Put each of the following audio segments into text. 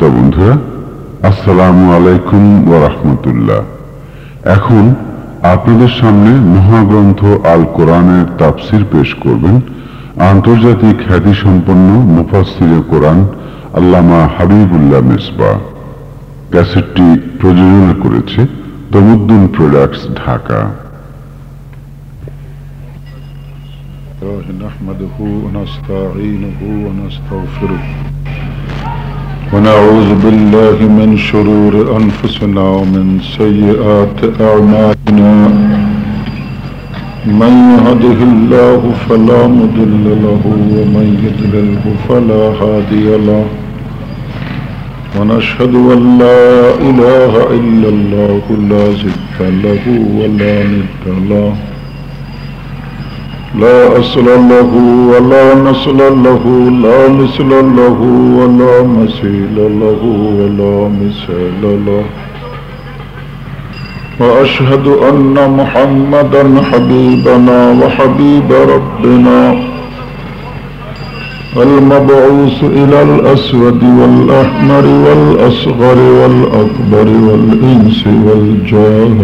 শ্রোতা বন্ধুরা আসসালামু আলাইকুম ওয়া রাহমাতুল্লাহ এখন আপনাদের সামনে মহাগ্রন্থ আল কোরআনের তাফসির পেশ করবেন আন্তর্জাতিক খ্যাতি সম্পন্ন মুফাসসিরে কোরআন আল্লামা হাবিবুল্লাহ মেসবা ক্যাসেটটি প্রযোজনা করেছে তমুদ্দুন প্রোডাক্টস ঢাকা الله نحمده ونستعينه ونستغفره ونعوذ بالله من شرور أنفسنا ومن سيئات أعمالنا. من يهده الله فلا مضل له ومن يضلله فلا هادي له. ونشهد أن لا إله إلا الله لا زد له ولا ند له. لا أصل له ولا نصل له لا مثل له ولا مثيل له ولا مثال له. وأشهد أن محمدا حبيبنا وحبيب ربنا المبعوث إلى الأسود والأحمر والأصغر والأكبر والإنس والجان.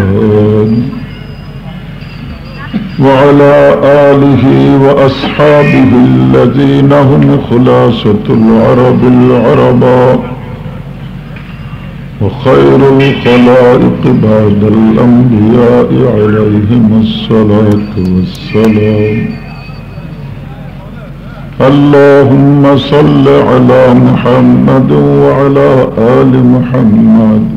وعلى آله وأصحابه الذين هم خلاصة العرب العرباء وخير الخلائق بعد الأنبياء عليهم الصلاة والسلام. اللهم صل على محمد وعلى آل محمد.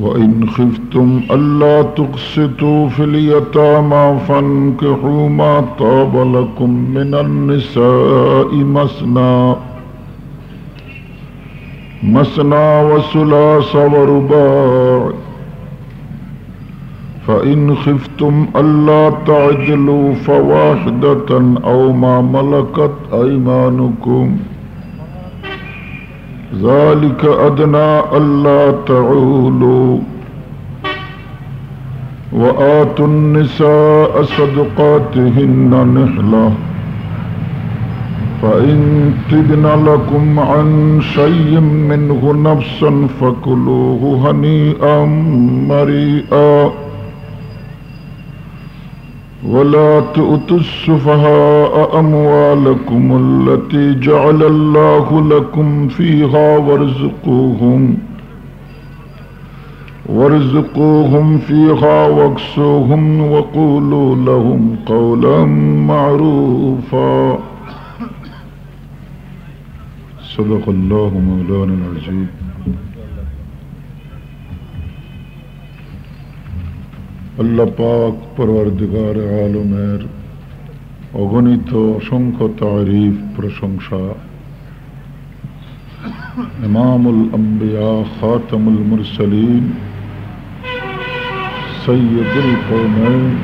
وإن خفتم ألا تقسطوا في اليتامى فانكحوا ما طاب لكم من النساء مثنى مثنى وثلاث ورباع. فإن خفتم ألا تعجلوا فواحدة أو ما ملكت أيمانكم. ذلك أدنى ألا تعولوا وآتوا النساء صدقاتهن نحلة فإن تبن لكم عن شيء منه نفسا فكلوه هنيئا مريئا ولا تؤتوا السفهاء أموالكم التي جعل الله لكم فيها وارزقوهم وارزقوهم فيها واكسوهم وقولوا لهم قولا معروفا. صدق الله مولانا العزيز আল্লাহ পাক পরওয়ারদিগার আলমের অগণিত অসংখ্য তারিফ প্রশংসা إمام الأنبياء خاتم المرسلين سيد القومين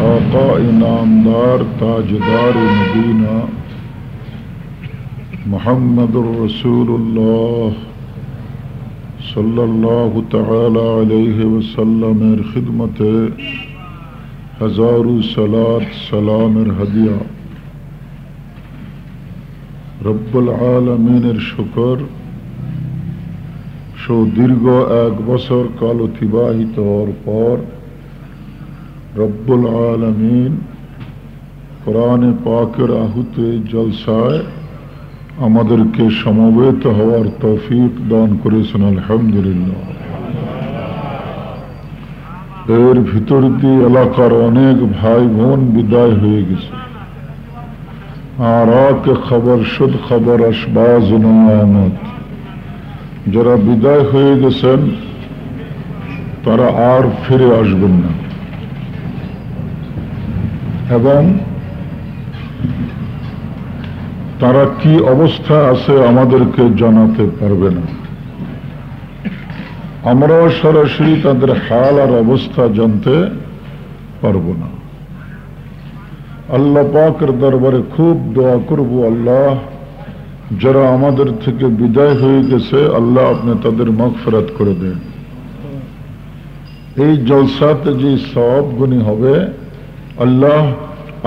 آقاء نامدار تاجدار مدينة محمد رسول الله صلی اللہ تعالی علیہ وسلم خدمت ہزارو سلاد سلام ہدیہ رب العالمین شکر شو دیر ایک بسر کالو تباہی طور پر رب العالمین قرآن پاکر آہت جلسائے আমাদেরকে সমবেত হওয়ার তৌফিক দান করেছেন, আলহামদুলিল্লাহ। এর ভিতর দিয়ে এলাকার অনেক ভাই বোন বিদায় হয়ে গেছে। আর খবর সুদ খবর, আসবাজ যারা বিদায় হয়ে গেছেন, তারা আর ফিরে আসবেন না। এবং তারা কি অবস্থা আছে আমাদেরকে জানাতে পারবে না। আমরাও সরাসরি তাদের হাল আর অবস্থা জানতে পারব না। আল্লাহ পাকের দরবারে খুব দোয়া করব আল্লাহ, যারা আমাদের থেকে বিদায় হয়ে গেছে, আল্লাহ আপনি তাদের মগফেরাত করে দেন। এই জলসাতে যে সব গুণী হবে, আল্লাহ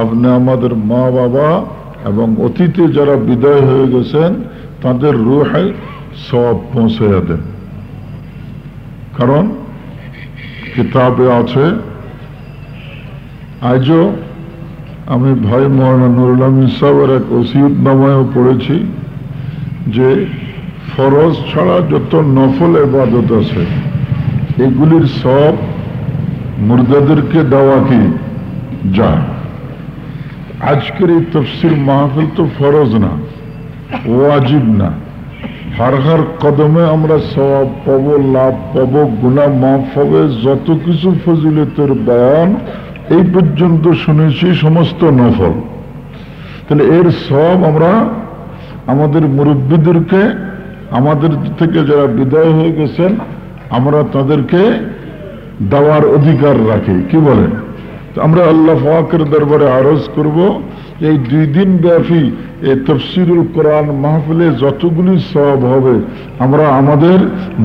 আপনি আমাদের মা বাবা এবং অতীতে যারা বিদায় হয়ে গেছেন, তাদের রুহে সব পৌঁছে দেন। কারণ কিতাবে আছে, আজও আমি ভাই মৌলানা নুরুল আমিন সাহেবের এক ওসিয়ত নামায়ও পড়েছি যে ফরজ ছাড়া যত নফল এবাদত আছে, এগুলির সব মুর্দাদেরকে দেওয়া কি? যায়। আজকের এই তফসির মাহফিল তো ফরজ না, ওয়াজিব না। হার হার কদমে আমরা সব পাবো, লাভ পাবো গুণা মাফ হবে, যত কিছু ফজিলতের বয়ান, এই পর্যন্ত শুনেছি সমস্ত নফল। তাহলে এর সব আমরা আমাদের মুরব্বীদেরকে, আমাদের থেকে যারা বিদায় হয়ে গেছেন, আমরা তাদেরকে দেওয়ার অধিকার রাখি। কি বলেন? আমরা আল্লাহ ফাকের দরবারে আরজ করব, এই দুই দিন ব্যাপী এই তফসিরুল কোরআন মাহফিলে যতগুলি সব হবে, আমরা আমাদের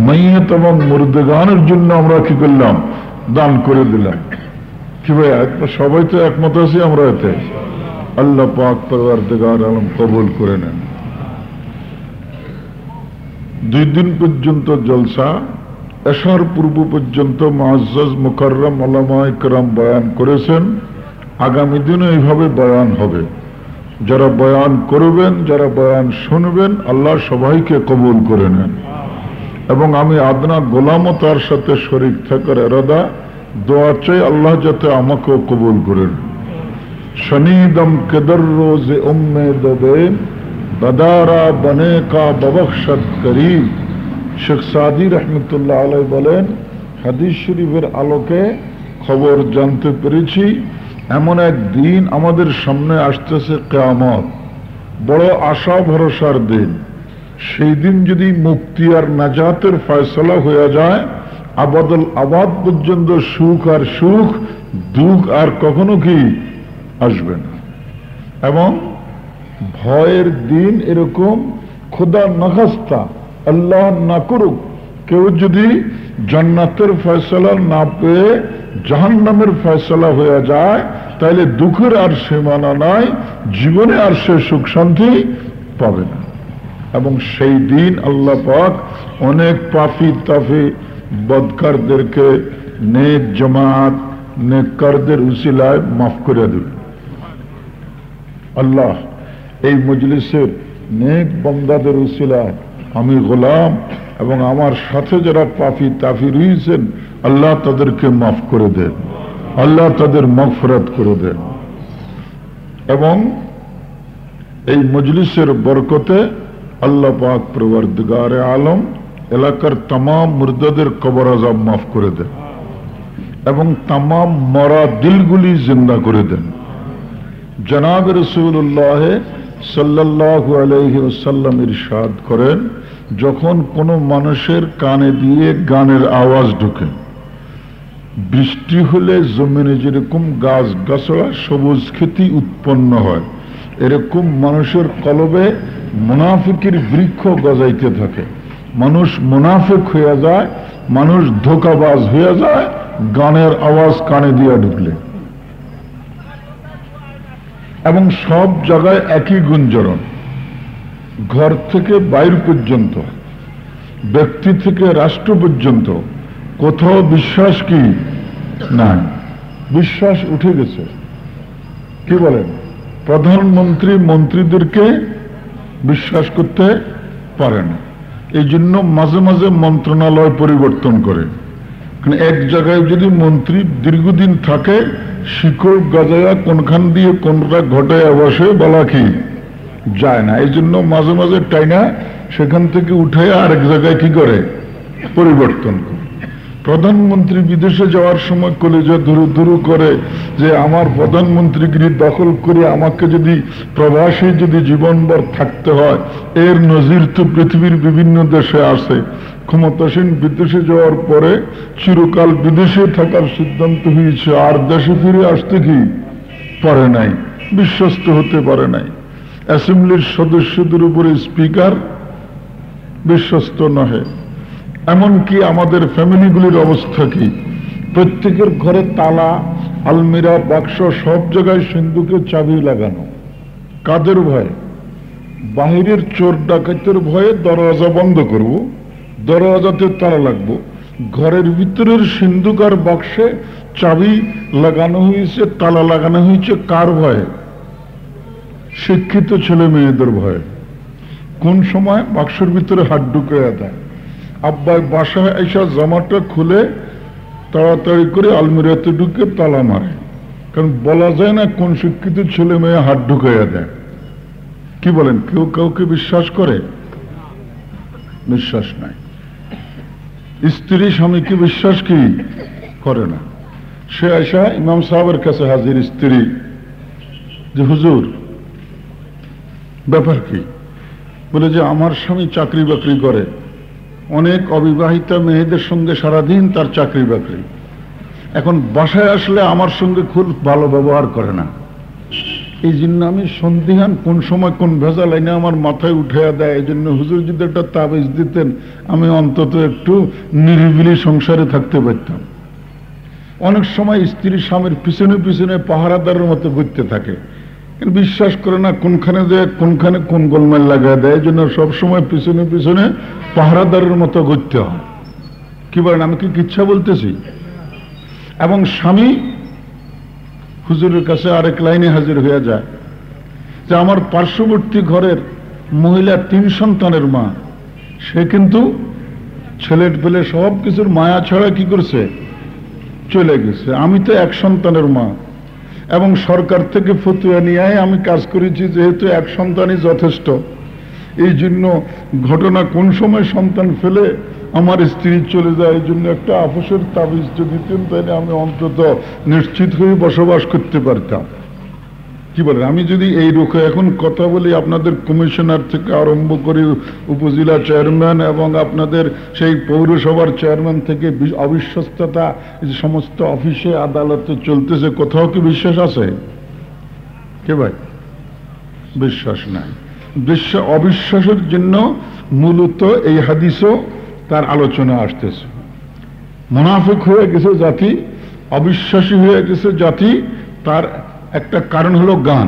মাইয়াত এবং মুর্দেগানের জন্য আমরা কি করলাম? দান করে দিলাম। কি ভাই সবাই তো একমত আছি আমরা এতে? আল্লাহ পাক পরওয়ারদিগার আলম কবুল করে নেন। দুই দিন পর্যন্ত জলসা এসার পূর্ব পর্যন্ত মহাজ মুকরম আলামা ইকরাম বয়ান করেছেন। আগামী দিনে এইভাবে বয়ান হবে। যারা বয়ান করবেন, যারা বয়ান শুনবেন, আল্লাহ সবাইকে কবুল করে নেন। এবং আমি আদনা গোলামও তার সাথে শরিক থাকার এরাদা, দোয়া চাই আল্লাহ যাতে আমাকেও কবুল করেন শনিদম কেদর রোজ উম্মে দবে বদারা বনে কা ববক্ষত করিব। শেখ সাদি রহমতুল্লাহ আলাই বলেন, হাদিস শরীফের আলোকে খবর জানতে পেরেছি, এমন এক দিন আমাদের সামনে আসতেছে কেয়ামত। বড় আশা ভরসার দিন। সেই দিন যদি মুক্তি আর নাজাতের ফয়সলা হয়ে যায়, আবাদল আবাদ পর্যন্ত সুখ আর সুখ, দুঃখ আর কখনো কি আসবে না। এবং ভয়ের দিন এরকম খোদা নখাস্তা আল্লাহ না করুক, কেউ যদি জান্নাতের ফয়সলা না পেয়ে জাহান নামের ফয়সলা হয়ে যায় তাহলে দুঃখের আর সীমানা নাই, জীবনে আর সে সুখ শান্তি পাবে না। এবং সেই দিন আল্লাহ পাক অনেক পাফি তাফি বদকারদেরকে নেক জমাত, নেককারদের উসিলায় মাফ করে দেবে আল্লাহ এই মজলিসের নেক বন্দাদের উসিলায় আমি গোলাম এবং আমার সাথে যারা পাফি তাফি রয়েছেন, আল্লাহ তাদেরকে মাফ করে দেন। আল্লাহ তাদের মফরত করে দেন। এবং এই মজলিসের বরকতে আল্লাহ পাক প্রবর্তগারে আলম এলাকার তাম মুর্দাদের কবর আজাব মাফ করে দেন এবং তাম মরা দিলগুলি জিন্দা করে দেন। জনাব রসুল্লাহ আলাইহি ওসাল্লাম ইরশাদ করেন, যখন কোনো মানুষের কানে দিয়ে গানের আওয়াজ ঢুকে। বৃষ্টি হলে জমিনে যেরকম গাছ গাছড়া সবুজ খেতি উৎপন্ন হয়, এরকম মানুষের কলবে মুনাফিকের বৃক্ষ গজাইতে থাকে। মানুষ মুনাফিক হয়ে যায়, মানুষ ধোকাবাজ হয়ে যায়, গানের আওয়াজ কানে দিয়ে ঢুকলে। এবং সব জায়গায় একই গুঞ্জরণ। ঘর থেকে বাইর পর্যন্ত, ব্যক্তি থেকে রাষ্ট্র পর্যন্ত কোথাও বিশ্বাস কি? নাই। বিশ্বাস উঠে গেছে। কি বলেন? প্রধানমন্ত্রী মন্ত্রীদেরকে বিশ্বাস করতে পারে না। এই জন্য মাঝে মাঝে মন্ত্রণালয় পরিবর্তন করে। এক জায়গায় যদি মন্ত্রী দীর্ঘদিন থাকে শিকড় গাজায়া কোনখান দিয়ে কোনটা ঘটায় বসে বলা কি যায় না। এই জন্য মাঝে মাঝে টাইনা সেখান থেকে উঠে আরেক জায়গায় কি করে? পরিবর্তন করে। প্রধানমন্ত্রী বিদেশে যাওয়ার সময় কলেজে ধরু ধরু করে যে আমার প্রধানমন্ত্রীগিরি দখল করে আমাকে যদি প্রবাসী যদি জীবনভর থাকতে হয়, এর নজির তো পৃথিবীর বিভিন্ন দেশে আসে ক্ষমতাসীন বিদেশে যাওয়ার পরে চিরকাল বিদেশে থাকার সিদ্ধান্ত হয়েছে, আর দেশে ফিরে আসতে কি পারে নাই, বিশ্বস্ত হতে পারে নাই। অ্যাসেম্বলির সদস্যদের উপরে স্পিকার বিশ্বস্ত নহে। এমনকি আমাদের ফ্যামিলিগুলির অবস্থা কি? প্রত্যেকের ঘরে তালা, আলমিরা, বাক্স, সব জায়গায় সিন্ধুকে চাবি লাগানো। কাদের ভয়ে? বাহিরের চোর ডাকাতের ভয়ে দরওয়াজা বন্ধ করব, দরওয়াজাতে তালা লাগবো। ঘরের ভিতরের সিন্ধুকার বাক্সে চাবি লাগানো হয়েছে, তালা লাগানো হয়েছে, কার ভয়ে? শিক্ষিত ছেলে মেয়েদের ভয়ে। কোন সময় বাক্সের ভিতরে হাত ঢুকে দেয়? আব্বাই বাসায় এসা জামাটা খুলে তাড়াতাড়ি করে আলমিরাতে ঢুকে তালা মারে। কারণ বলা যায় না কোন শিক্ষিত ছেলে মেয়ে হাত ঢুকাইয়া দেয়। কি বলেন, কেউ কাউকে বিশ্বাস করে? বিশ্বাস নাই। স্ত্রী স্বামীকে বিশ্বাস কি করে না? সে আসা ইমাম সাহেবের কাছে হাজির স্ত্রী। যে হুজুর, ব্যাপার কি? বলে যে আমার স্বামী চাকরি বাকরি করে। অনেক অবিবাহিতা মেয়েদের সঙ্গে সারাদিন তার চাকরি বাকরি। এখন বাসায় আসলে আমার সঙ্গে খুব ভালো ব্যবহার করে না। এই জন্য আমি সন্দিহান কোন সময় কোন ভেজা লাইনে আমার মাথায় উঠে দেয়, এই জন্য হুজুর যদি একটা তাবিজ দিতেন, আমি অন্তত একটু নিরিবিলি সংসারে থাকতে পারতাম। অনেক সময় স্ত্রী স্বামীর পিছনে পিছনে পাহারাদারের মতো ঘুরতে থাকে। বিশ্বাস করে না কোনখানে যে কোনখানে কোন গোলমাল লাগায় দেয়, এই জন্য সবসময় পিছনে পিছনে পাহারাদারের মতো ঘুরতে হয়। কি বলেন, আমি কি কিচ্ছা বলতেছি? এবং স্বামী হুজুরের কাছে আরেক লাইনে হাজির হয়ে যায় যে আমার পার্শ্ববর্তী ঘরের মহিলা, তিন সন্তানের মা, সে কিন্তু ছেলের পেলে সব কিছুর মায়া ছাড়া কি করছে? চলে গেছে। আমি তো এক সন্তানের মা। এবং সরকার থেকে ফতুয়া নিয়ে আমি কাজ করেছি যেহেতু এক সন্তানই যথেষ্ট। এই জন্য ঘটনা কোন সময় সন্তান ফেলে, আমার স্ত্রী চলে যায়, এই জন্য একটা আফসের তাবিজ যদি দিতেন, তাহলে আমি অন্তত নিশ্চিত হয়ে বসবাস করতে পারতাম। কি বলেন? আমি যদি এই রুখে এখন কথা বলি, আপনাদের কমিশনার থেকে আরম্ভ করে, উপজেলা চেয়ারম্যান এবং আপনাদের সেই পৌরসভার চেয়ারম্যান থেকে অবিশ্বস্ততা সমস্ত অফিসে, আদালতে চলতেছে। কোথাও কি বিশ্বাস আছে? কে ভাই? বিশ্বাস নাই। বিশ্বাস অবিশ্বাসের জন্য মূলত এই হাদিসও তার আলোচনা আসতেছে। মুনাফিক হয়ে গেছে জাতি, অবিশ্বাসী হয়ে গেছে জাতি, তার একটা কারণ হলো গান।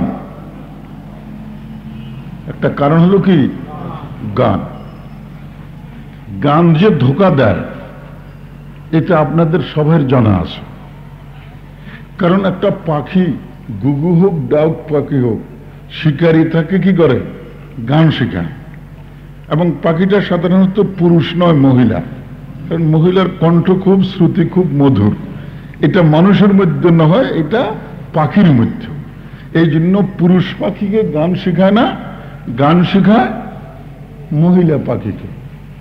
একটা কারণ হলো কি? গান। গান যে ধোকা দেয়, এটা আপনাদের সবের জানা আছে। কারণ একটা পাখি গুগু হোক, ডাউক পাখি হোক, শিকারী থাকে কি করে? গান শেখায়। এবং পাখিটা সাধারণত পুরুষ নয়, মহিলা। কারণ মহিলার কণ্ঠ খুব, শ্রুতি খুব মধুর। এটা মানুষের মধ্যে না হয় এটা পাখির মধ্যে। এই জন্য পুরুষ পাখিকে গান শেখায় না, গান শেখায় মহিলা পাখিকে।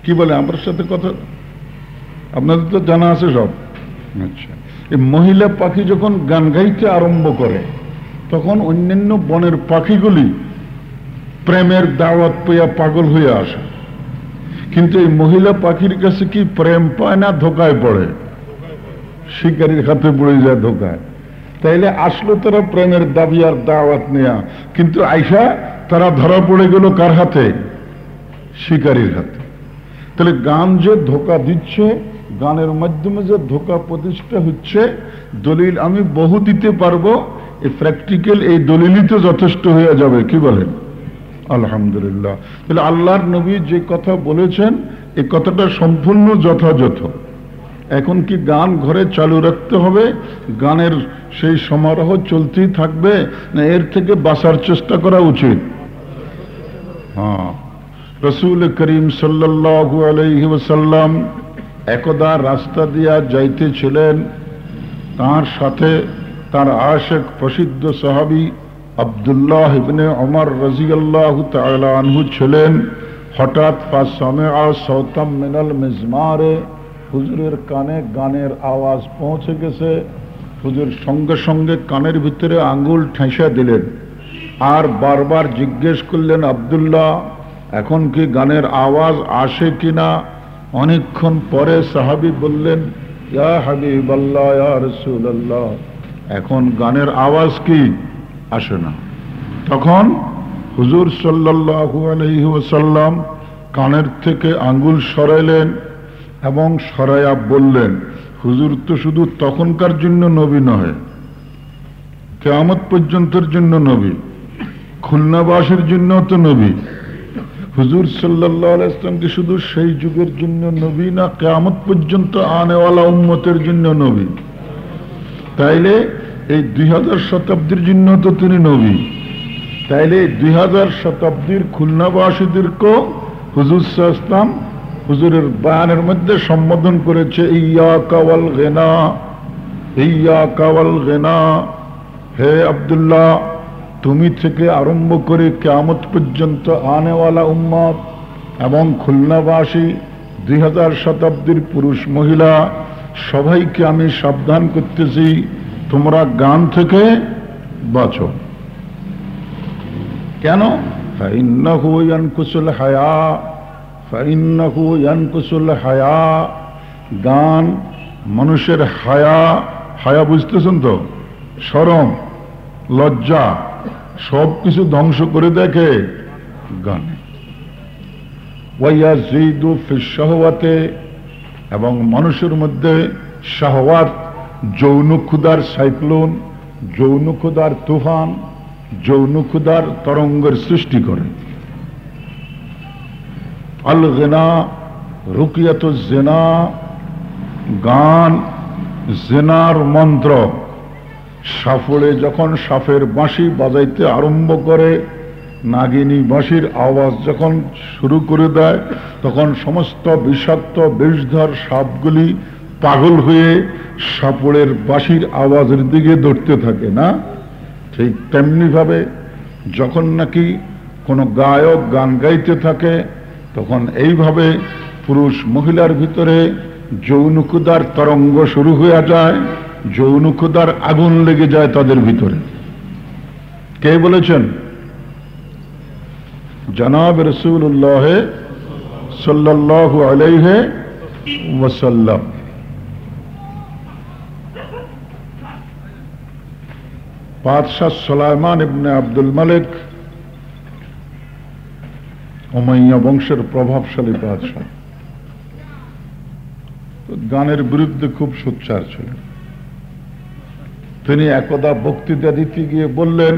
কি বলে, আমার সাথে কথা? আপনাদের তো জানা আছে সব। আচ্ছা। এই মহিলা পাখি যখন গান গাইতে আরম্ভ করে, তখন অন্যান্য বনের পাখিগুলি প্রেমের দাওয়াত পেয়া পাগল হয়ে আসে। কিন্তু এই মহিলা পাখির কাছে কি প্রেম পায় না, ধোকায় পড়ে? শিকারীর হাতে পড়ে যায় ধোকায়। তাইলে আসলো তারা প্রেমের দাবি আর দাওয়াত নেয়া। কিন্তু আইসা তারা ধরা পড়ে গেল কার হাতে? শিকারীর হাতে। তাহলে গান যে ধোকা দিচ্ছে, গানের মাধ্যমে যে ধোকা প্রতিষ্ঠা হচ্ছে, দলিল আমি বহু দিতে পারব এই প্র্যাকটিক্যাল এই দলিলই তো যথেষ্ট হয়ে যাবে, কি বলেন? আলহামদুলিল্লাহ। তাহলে আল্লাহর নবী যে কথা বলেছেন এই কথাটা সম্পূর্ণ যথাযথ। এখন কি গান ঘরে চালু রাখতে হবে? গানের সেই সমারোহ চলতেই থাকবে না এর থেকে বাঁচার চেষ্টা করা উচিত? হ্যাঁ। রসুল করিম সাল্লাল্লাহু আলাইহি ওয়াসাল্লাম একদা রাস্তা দিয়া যাইতেছিলেন। তার সাথে তার আশেক প্রসিদ্ধ সাহাবী আবদুল্লাহ ইবনে ওমর রাজিয়াল্লাহু তাআলা আনহু ছিলেন। হঠাৎ ফাসামিআ সাওতাম মিনাল মিজমারে হুজুরের কানে গানের আওয়াজ পৌঁছে গেছে। হুজুর সঙ্গে সঙ্গে কানের ভিতরে আঙ্গুল ঠেসা দিলেন। আর বারবার জিজ্ঞেস করলেন, আবদুল্লাহ, এখন কি গানের আওয়াজ আসে কি না অনেকক্ষণ পরে সাহাবি বললেন, ইয়া হাবিব আল্লাহ ইয়া এখন গানের আওয়াজ কি? আসে না। তখন হুজুর আলাইহি ওয়াসাল্লাম কানের থেকে আঙ্গুল সরাইলেন। এবং সরাইয়া বললেন, হুজুর তো শুধু তখনকার জন্য নবী নয় কেয়ামত পর্যন্তের জন্য নবী, খুলনাবাসীর জন্য তো নবী। হুজুর সাল্লাহ ইসলামকে শুধু সেই যুগের জন্য নবী না কেয়ামত পর্যন্ত আনেওয়ালা উম্মতের জন্য নবী? তাইলে এই দুই হাজার শতাব্দীর জন্য তো তিনি নবী। তাইলে দুই হাজার শতাব্দীর খুলনাবাসীদেরকেও হুজুর ইসলাম হুজুরের বয়ানের মধ্যে সম্বোধন করেছে ইয়া কাওয়াল গেনা ইয়া কাওয়াল গেনা। হে আবদুল্লাহ, তুমি থেকে আরম্ভ করে কেয়ামত পর্যন্ত আনেওয়ালা উম্মত এবং খুলনাবাসী, দুই হাজার শতাব্দীর পুরুষ মহিলা, সবাইকে আমি সাবধান করতেছি, তোমরা গান থেকে বাঁচো। কেন? কুসুল হায়া কুসুল হায়া, গান, মানুষের হায়া হায়া বুঝতেছেন তো? সরম লজ্জা সব কিছু ধ্বংস করে দেখে গানে। ওয়াইয়াজিদুফিসহওয়াতে এবং মানুষের মধ্যে শাহওয়াত যৌন ক্ষুদার সাইক্লোন যৌন ক্ষুদার তুফান যৌন ক্ষুদার তরঙ্গের সৃষ্টি করে। আল গেনা রুকিয়াত জেনা, গান, জেনার মন্ত্র। সাফলে যখন সাফের বাঁশি বাজাইতে আরম্ভ করে, নাগিনী বাঁশির আওয়াজ যখন শুরু করে দেয়, তখন সমস্ত বিষাক্ত বিষধর সাপগুলি পাগল হয়ে সাপড়ের বাঁশির আওয়াজের দিকে ধরতে থাকে, না? ঠিক তেমনিভাবে যখন নাকি কোনো গায়ক গান গাইতে থাকে তখন এইভাবে পুরুষ মহিলার ভিতরে যৌনকুদার তরঙ্গ শুরু হয়ে যায়, যৌনকুদার আগুন লেগে যায় তাদের ভিতরে। কে বলেছেন? জনাব রসুল্লাহ সাল্লাহ আলাইহে ওয়াসাল্লাম। বাদশাহ সোলাইমান ইবনে আব্দুল মালিক ওমাইয়া বংশের প্রভাবশালী বাদশাহ। গানের বিরুদ্ধে খুব সোচ্চার ছিলেন। তিনি একদা বক্তৃতা দিতে গিয়ে বললেন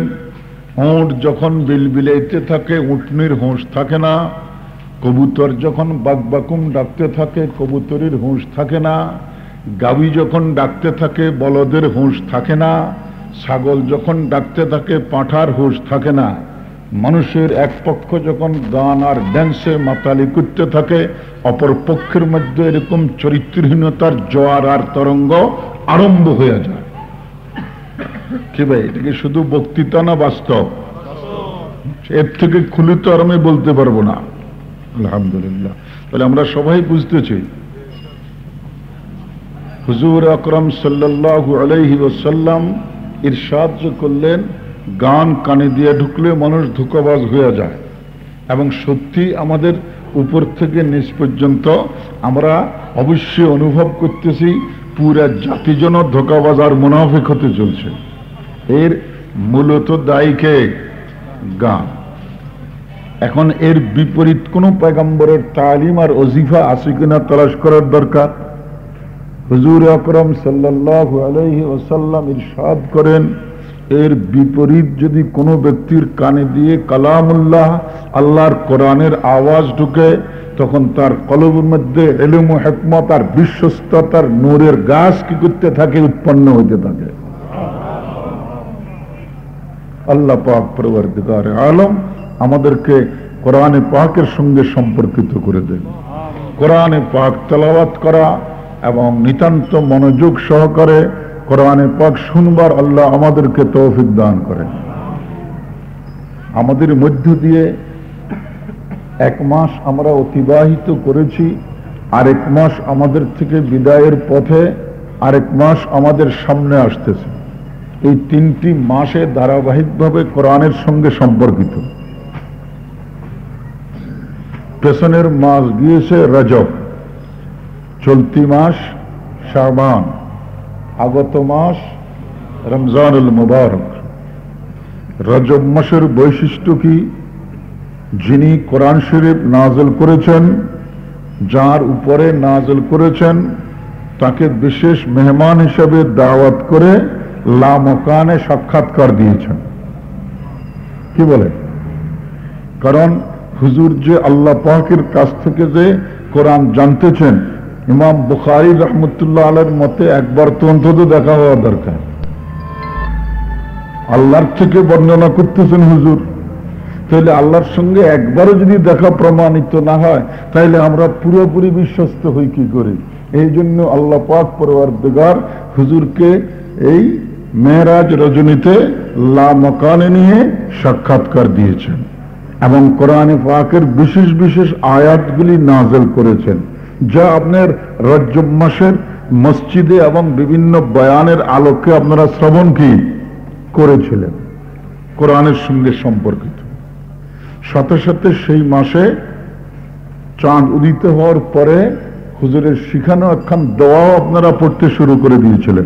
উঁট যখন বিল বিলাইতে থাকে উঠনির হোঁশ থাকে না। কবুতর যখন বাকবাকুম ডাকতে থাকে, কবুতরের হুঁশ থাকে না। গাবি যখন ডাকতে থাকে, বলদের হুঁশ থাকে না। ছাগল যখন ডাকতে থাকে, পাঁঠার হুঁশ থাকে না। মানুষের এক পক্ষ যখন গান আর ড্যান্সে মাতালি করতে থাকে, অপর পক্ষের মধ্যে এরকম চরিত্রহীনতার জোয়ার আর তরঙ্গ আরম্ভ হয়ে যায়। কি ভাই এটাকে শুধু বক্তৃতা না বাস্তব? এর থেকে খুলে তো আর আমি বলতে পারব না। আলহামদুলিল্লাহ। তাহলে আমরা সবাই বুঝতেছি হুজুর আকরম সাল্লাহ আলাইহি ওসাল্লাম ইরশাদ করলেন গান কানে দিয়ে ঢুকলে মানুষ ধোকাবাজ হয়ে যায়। এবং সত্যি আমাদের উপর থেকে নিচ পর্যন্ত আমরা অবশ্যই অনুভব করতেছি, পুরা জাতিজন ধোকাবাজার মুনাফিক হতে চলছে। এর মূলত দায়ীকে গান। এখন এর বিপরীত কোন পেগম্বরের তালিম আর অজিফা আছে কিনা তলাশ করার দরকার? হুজুর আকরম সাল্লাহ আলহি ওসাল্লাম ইরশাদ করেন এর বিপরীত যদি কোনো ব্যক্তির কানে দিয়ে কালামুল্লাহ আল্লাহর কোরআনের আওয়াজ ঢুকে, তখন তার কলবের মধ্যে এলুম হেকমত আর বিশ্বস্ততার নূরের গাছ কি করতে থাকে, উৎপন্ন হইতে থাকে। আল্লাহ পাক প্রবর্তিকার আলম আমাদেরকে কোরআনে পাকের সঙ্গে সম্পর্কিত করে দেন। কোরআনে পাক তেলাওয়াত করা এবং নিতান্ত মনোযোগ সহকারে কোরআনে পাক শুনবার আল্লাহ আমাদেরকে তৌফিক দান করেন। আমাদের মধ্য দিয়ে এক মাস আমরা অতিবাহিত করেছি, আরেক মাস আমাদের থেকে বিদায়ের পথে, আরেক মাস আমাদের সামনে আসতেছে। এই তিনটি মাসে ধারাবাহিকভাবে কোরআনের সঙ্গে সম্পর্কিত। পেছনের মাস গিয়েছে রজব, চলতি মাস শাবান। আগত মাস রমজানুল মুবারক। রজব মাসের বৈশিষ্ট্য কি? যিনি কোরআন শরীফ নাজল করেছেন, যার উপরে নাজল করেছেন, তাকে বিশেষ মেহমান হিসেবে দাওয়াত করে লামকানে সাক্ষাৎকার দিয়েছেন। কি বলে? কারণ হুজুর যে আল্লাহ পাকের কাছ থেকে যে কোরআন জানতেছেন ইমাম বুখারি রহমতুল্লাহ আলের মতে একবার তো অন্তত দেখা হওয়া দরকার। আল্লাহর থেকে বর্ণনা করতেছেন হুজুর, তাহলে আল্লাহর সঙ্গে একবারও যদি দেখা প্রমাণিত না হয়, তাহলে আমরা পুরোপুরি বিশ্বস্ত হই কি করে? এই জন্য আল্লাহ পাক পরবার বেগার হুজুরকে এই মেয়েরাজ রজনীতে লা মকানে নিয়ে সাক্ষাৎকার দিয়েছেন এবং কোরআনে পাকের বিশেষ বিশেষ আয়াতগুলি নাজেল করেছেন। যা আপনার রজ্জব মাসের মসজিদে এবং বিভিন্ন বয়ানের আলোকে আপনারা শ্রবণ কি? করেছিলেন। কোরআনের সঙ্গে সম্পর্কিত। সাথে সাথে সেই মাসে চাঁদ উদিত হওয়ার পরে হুজুরের শিখানো একখান দোয়াও আপনারা পড়তে শুরু করে দিয়েছিলেন।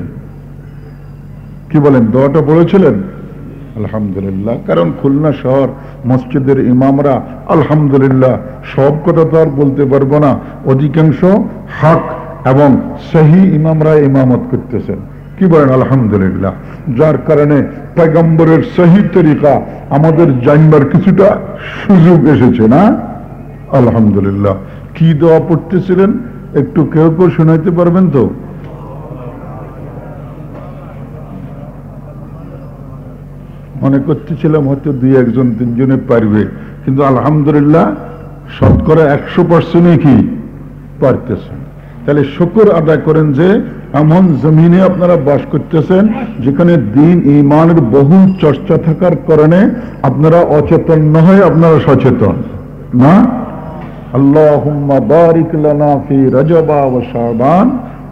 কি বলেন? দোয়াটা পড়েছিলেন আলহামদুলিল্লাহ। কারণ খুলনা শহর, মসজিদের ইমামরা আলহামদুলিল্লাহ সব কথা তো আর বলতে পারব না। অধিকাংশ হক এবং সহি ইমামরা ইমামত করতেছেন। কি বলেন? আলহামদুলিল্লাহ। যার কারণে পেগম্বরের সহি তরিকা আমাদের জানবার কিছুটা সুযোগ এসেছে না? আলহামদুলিল্লাহ। কি দোয়া পড়তেছিলেন? একটু কেউ কেউ শোনাইতে পারবেন তো? মনে করতেছিলাম হয়তো দুই একজন, তিনজনে পারবে। কিন্তু আলহামদুলিল্লাহ শতকরা একশো পার্সেন্টই কি পারতেছেন তাহলে শুকুর আদায় করেন যে, এমন জমিনে আপনারা বাস করতেছেন যেখানে দিন ইমানের বহু চর্চা থাকার কারণে আপনারা অচেতন না হয়ে আপনারা সচেতন। না? আল্লাহ বারিক রজবা ও শাবান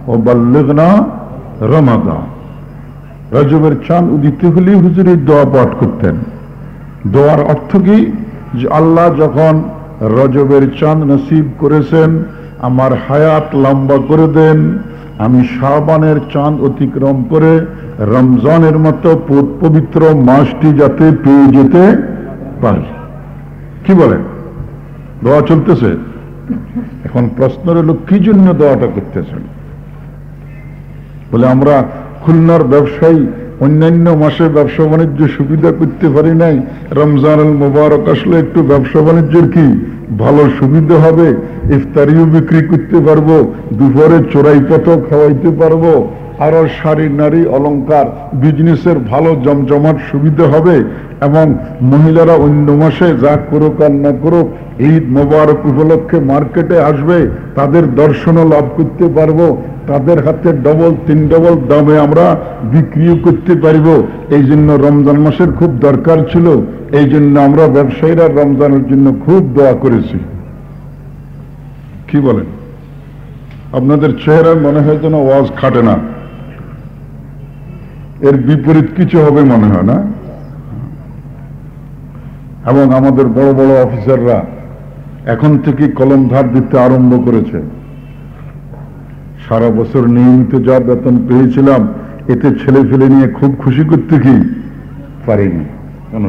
ও বাল্লিগনা রমাদান। রজবের চাঁদ উদিত হলে হুজুর এই দোয়া পাঠ করতেন। দোয়ার অর্থ কি? যে আল্লাহ যখন রজবের চাঁদ নসিব করেছেন, আমার হায়াত লম্বা করে দেন, আমি শাহবানের চাঁদ অতিক্রম করে রমজানের মতো পবিত্র মাসটি যাতে পেয়ে যেতে পারি। কি বলেন? দোয়া চলতেছে? এখন প্রশ্ন রইল, কি জন্য দোয়াটা করতেছেন? বলে আমরা খুলনার ব্যবসায়ী, অন্যান্য মাসে ব্যবসা বাণিজ্য সুবিধা করতে পারি নাই। রমজান আল মুবারক আসলে একটু ব্যবসা বাণিজ্যের কি? ভালো সুবিধা হবে, ইফতারিও বিক্রি করতে পারব, দুপুরে চোরাই পথ খাওয়াইতে পারব। আরও শাড়ি নারী অলংকার বিজনেসের ভালো জমজমাট সুবিধা হবে এবং মহিলারা অন্য মাসে যা করুক আর না করুক, ঈদ মোবারক উপলক্ষে মার্কেটে আসবে, তাদের দর্শনও লাভ করতে পারব, তাদের হাতে ডবল তিন ডবল দামে আমরা বিক্রিও করতে পারব। এই জন্য রমজান মাসের খুব দরকার ছিল, এই জন্য আমরা ব্যবসায়ীরা রমজানের জন্য খুব দোয়া করেছি। কি বলেন? আপনাদের চেহারায় মনে হয় যেন ওয়াজ খাটে না। এর বিপরীত কিছু হবে মনে হয় না? এবং আমাদের বড় বড় অফিসাররা এখন থেকে কলম ধার দিতে আরম্ভ করেছে। সারা বছর নিয়মিত যা বেতন পেয়েছিলাম, এতে ছেলে ফেলে নিয়ে খুব খুশি করতে কি পারিনি।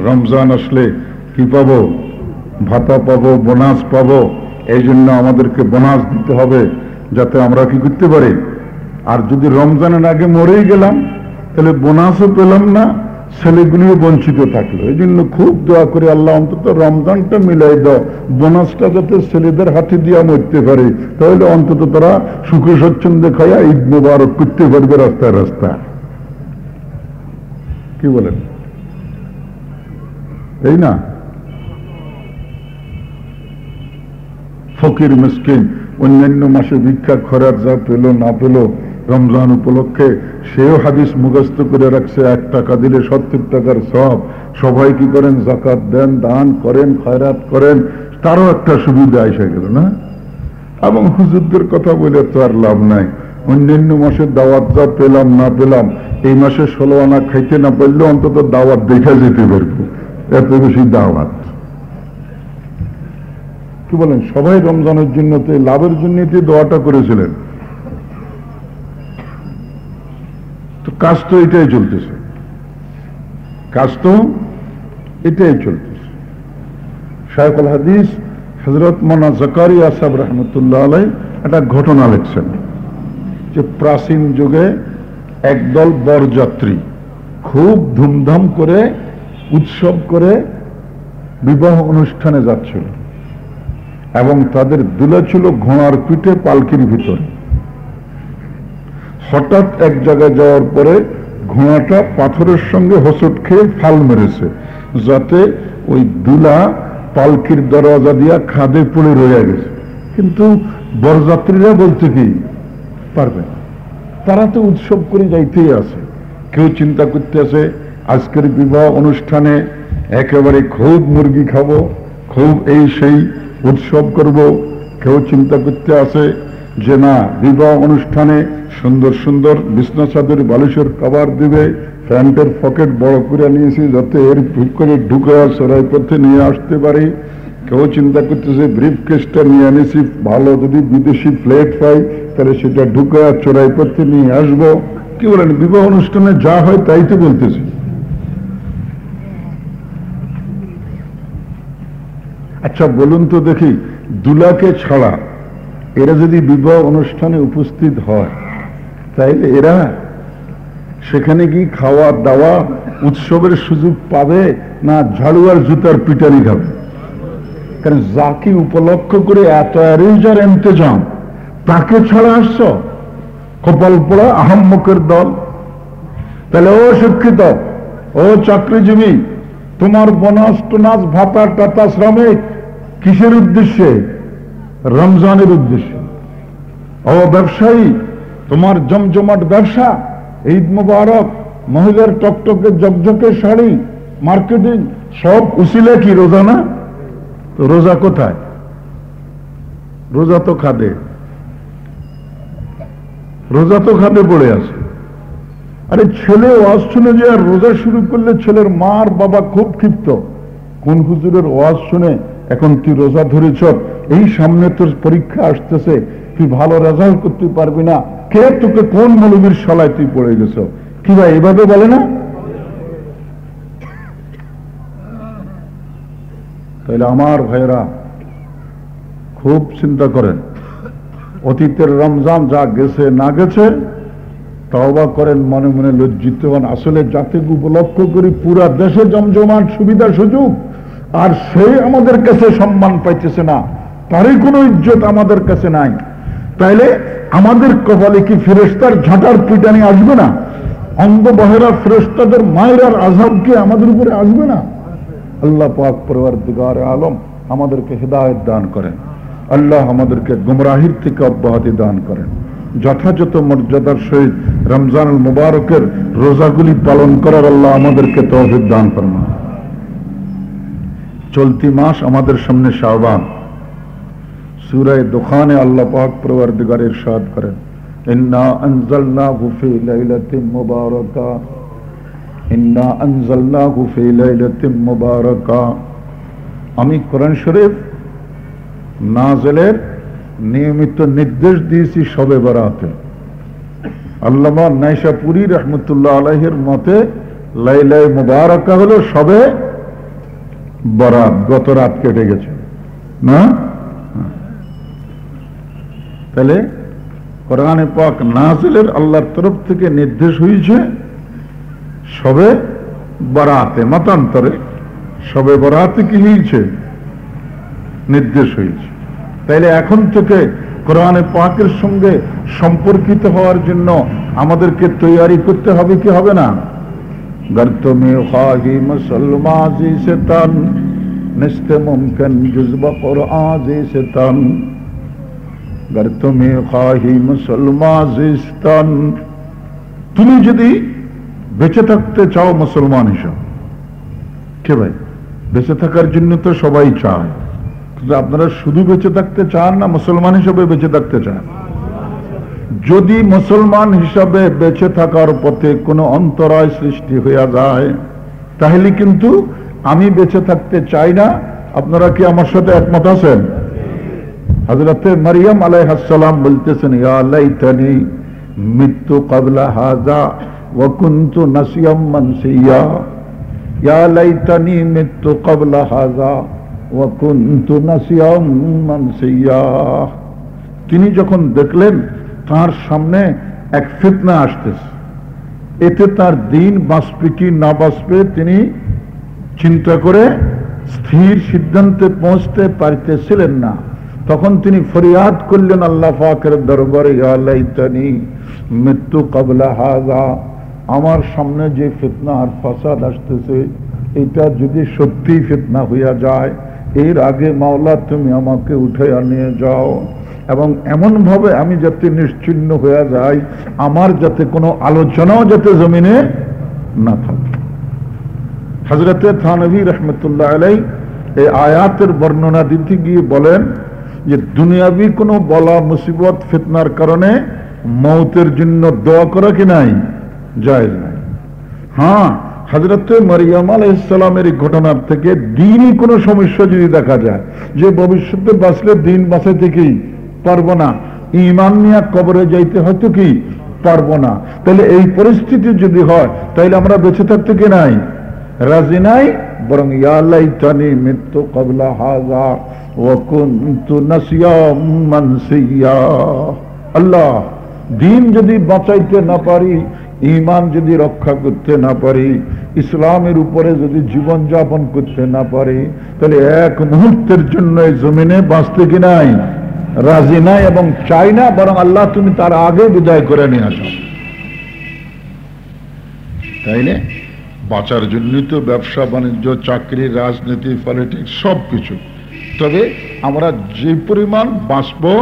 রমজান আসলে কি পাবো? ভাতা পাবো, বোনাস পাবো, এই জন্য আমাদেরকে বোনাস দিতে হবে, যাতে আমরা কি করতে পারি? আর যদি রমজানের আগে মরেই গেলাম তাহলে বোনাসও পেলাম না, ছেলেগুলিও বঞ্চিত থাকল। এই জন্য খুব দোয়া করে আল্লাহ অন্তত রমজানটা মিলাই দাও। বোনাসটা যাতে ছেলেদের হাতে দিয়া মরতে পারে, তাহলে অন্তত তারা সুখে স্বচ্ছন্দে খাইয়া ঈদ মোবারক করতে পারবে রাস্তায় রাস্তায়। কি বলেন? এই না? ফকির মিসকিন, অন্যান্য মাসে ভিক্ষা খরার যা পেল না পেল রমজান উপলক্ষে সেও হাদিস মুখস্থ করে রাখছে, এক টাকা দিলে সত্তর টাকার সব। সবাই কি করেন? জাকাত দেন, দান করেন, খয়রাত করেন। তারও একটা সুবিধা এসে গেল, না? এবং হুজুরদের কথা বলে তো আর লাভ নাই। অন্যান্য মাসে দাওয়াত যা পেলাম, না পেলাম, এই মাসে ষোলো আনা খাইতে না পারলে অন্তত দাওয়াত দেখা যেতে পারব এত বেশি দাওয়াত। কি বলেন? সবাই রমজানের জন্য লাভের জন্য দোয়াটা করেছিলেন। তো কাজ তো এটাই চলতেছে। কাজ তো এটাই চলতেছে। শায়কুল হাদিস হজরত মোনা জাকারি আসাব রহমতুল্লাহ আলাই একটা ঘটনা লিখছেন যে প্রাচীন যুগে একদল বরযাত্রী খুব ধুমধাম করে, উৎসব করে বিবাহ অনুষ্ঠানে যাচ্ছিল এবং তাদের দুলে ছিল ঘোড়ার পিঠে পালকির ভিতরে। হঠাৎ এক জায়গায় যাওয়ার পরে ঘোড়াটা পাথরের সঙ্গে হোসট খেয়ে ফাল মেরেছে, যাতে ওই দুলা পালকির দরওয়াজা দিয়া খাদে পড়ে রয়ে গেছে। কিন্তু বরযাত্রীরা বলতে কি, পারবে। তারা তো উৎসব করে যাইতেই আছে। কেউ চিন্তা করতে আছে আজকের বিবাহ অনুষ্ঠানে একেবারে খুব মুরগি খাব, খুব এই সেই উৎসব করব। কেউ চিন্তা করতে আছে যে না বিবাহ অনুষ্ঠানে সুন্দর সুন্দর বিছনা চাদর বালিশের কাবার দিবে, প্যান্টের পকেট বড় করে নিয়েছি যাতে এর ভুল করে ঢুকে সরাই পথে নিয়ে আসতে পারি। কেউ চিন্তা করতেছে ব্রিফ কেসটা নিয়ে আনিছি ভালো যদি বিদেশি ফ্লেট পাই, তাহলে সেটা ঢুকে চোরাই পথে নিয়ে আসব। কি বলেন, বিবাহ অনুষ্ঠানে যা হয় তাই তো বলতেছি। আচ্ছা বলুন তো দেখি, দুলাকে ছাড়া এরা যদি বিবাহ অনুষ্ঠানে উপস্থিত হয়, তাইলে এরা সেখানে কি খাওয়া দাওয়া উৎসবের সুযোগ পাবে না ঝাড়ু আর জুতার পিটারি খাবে? কারণ যাকে উপলক্ষ করে এত অ্যারেঞ্জার এন্তেজাম তাকে ছাড়া আসছ? কপাল পোড়া আহম্মকের দল। তাহলে ও শিক্ষিত, ও চাকরিজীবী, তোমার বোনাস টোনাস ভাতা টাতা শ্রমিক কিসের উদ্দেশ্যে? রমজানের উদ্দেশ্যে। ও ব্যবসায়ী, তোমার জমজমাট ব্যবসা, ঈদ মুবারক, মহিলার টকটকে জকজকে শাড়ি, মার্কেটিং, সব উসিলে কি রোজা না? তো রোজা কোথায়? রোজা তো খাদে। রোজা তো খাদে পড়ে আছে। আরে ছেলে, ওয়াজ শুনে যে আর রোজা শুরু করলে ছেলের মার বাবা খুব ক্ষিপ্ত। কোন হুজুরের ওয়াজ শুনে এখন তুই রোজা ধরেছ? এই সামনে তোর পরীক্ষা আসতেছে, তুই ভালো রেজাল্ট করতে পারবি না। কে তোকে কোন মৌলবীর সলায় তুই পড়ে গেছ? কি ভাই, এভাবে বলে না? তাহলে আমার ভাইয়েরা খুব চিন্তা করেন। অতীতের রমজান যা গেছে, না গেছে, তওবা করেন, মনে মনে লজ্জিত হন। আসলে যাতে উপলক্ষ করি, পুরা দেশে জমজমাট সুবিধা সুযোগ, আর সেই আমাদের কাছে সম্মান পাইতেছে না। তারই কোনো ইজ্জত আমাদের কাছে নাই। তাইলে আমাদের কপালে কি ফেরেস্তার ঝাঁটার পিটানি আসবে না? অঙ্গ বহেরা ফেরেস্তাদের মায়ের আর আজাব কি আমাদের উপরে আসবে না? আল্লাহ পাক পরবর্তীকার আলম আমাদেরকে হেদায়ত দান করেন। আল্লাহ আমাদেরকে গুমরাহির থেকে অব্যাহতি দান করেন। যথাযথ মর্যাদার সহিত রমজানুল মুবারকের রোজাগুলি পালন করার আল্লাহ আমাদেরকে তহবিদ দান ফরমান চলতি মাস আমাদের সামনে শাহবান সুরায় দোকানে আল্লাহ পাক পরবর্তীকার ইরশাদ করেন। ইন্না আনজালনাহু ফি লাইলাতিন মুবারাকা। ইন্না আনজালনাহু ফি লাইলাতিন মুবারাকা। আমি কোরআন শরীফ নাজেলের নিয়মিত নির্দেশ দিয়েছি সবে বরাতে। আল্লামা নাইশাপুরি রহমতুল্লাহ আলহের মতে লাইলাই মুবারকা হলো সবে বরাত, গত রাত কেটে গেছে। না? তাহলে কোরআনে পাক নাজিলের আল্লাহর তরফ থেকে নির্দেশ হয়েছে, সবে বরাতে, মতান্তরে সবে বরাতে কি হয়েছে? নির্দেশ হয়েছে। তাইলে এখন থেকে কোরআনে পাকের সঙ্গে সম্পর্কিত হওয়ার জন্য আমাদেরকে তৈয়ারি করতে হবে কি হবে না? গর্ত মে খাহি মুসলমাজি সে তন নিস্তে মুমকিন জুজবা কোরআজি সে তন গর্ত মে খাহি মুসলমাজি সে তন তুমি যদি বেঁচে থাকতে চাও মুসলমান হিসাবে, কে ভাই? বেঁচে থাকার জন্য তো সবাই চায়। কিন্তু আপনারা শুধু বেঁচে থাকতে চান না, মুসলমান হিসাবে বেঁচে থাকতে চান? যদি মুসলমান হিসাবে বেঁচে থাকার পথে কোনো অন্তরায় সৃষ্টি হইয়া যায়, তাহলে কিন্তু আমি বেঁচে থাকতে চাই না। আপনারা কি আমার সাথে একমত আছেন? হজরতে মারিয়াম আলাইহাসালাম বলতেছেন, ইয়া লাইতানি মৃত্যু কাবলা হাজা ওয়াকুন্তু নাসিয়াম মানসিয়া। ইয়া লাইতানি মৃত্যু কাবলা হাজা ওয়াকুন্তু নাসিয়াম মানসিয়া। তিনি যখন দেখলেন, তার সামনে এক ফিতনা আসতেছে। এতে তার দিন বাঁচবে কি না বাঁচবে তিনি চিন্তা করে স্থির সিদ্ধান্তে পৌঁছতে পারিতেছিলেন না। তখন তিনি ফরিয়াদ করলেন, আল্লাহ পাকের দরবারে আলাইতানি মৃত্যু কবলা হাজা আমার সামনে যে ফিতনা আর ফাসাদ আসতেছে, এটা যদি সত্যি ফিতনা হইয়া যায়, এর আগে মাওলা তুমি আমাকে উঠে নিয়ে যাও। এবং এমন ভাবে আমি যাতে নিশ্চিন্ন হয়ে যাই, আমার যাতে কোনো আলোচনাও যাতে জমিনে না থাকে। হজরতে থানভী রহমতুল্লাহ আলাই এই আয়াতের বর্ণনা দিতে গিয়ে বলেন যে দুনিয়াবি কোনো বলা মুসিবত, ফিতনার কারণে মৌতের জন্য দোয়া করা কি নাই? যায় নাই। হ্যাঁ হজরত মরিয়াম আলাইসালামের ঘটনার থেকে দিনই কোনো সমস্যা যদি দেখা যায়, যে ভবিষ্যতে বাঁচলে দিন বাঁচাইতে কি পারব না? ইমান নিয়ে কবরে যাইতে হয়তো কি পারব না? তাহলে এই পরিস্থিতি যদি হয়, তাহলে আমরা বেঁচে থাকতে কি নাই? রাজি নাই? বরং ইয়ালাই টানি মৃত্যু কবলা হাজা। আল্লাহ, দিন যদি বাঁচাইতে না পারি ইমান যদি রক্ষা করতে না পারি, ইসলামের উপরে যদি জীবন যাপন করতে না পারি, তাহলে এক মুহূর্তের জন্য এই জমিনে বাঁচতে কি নাই? রাজি নাই এবং চাই না, বরং আল্লাহ তুমি তার আগে বিদায় করে নিয়ে আসো। তাইলে বাঁচার জন্যই তো ব্যবসা, বাণিজ্য, চাকরি, রাজনীতি পলিটিক্স সব কিছু তবে আমরা যে পরিমাণ বাঁচবো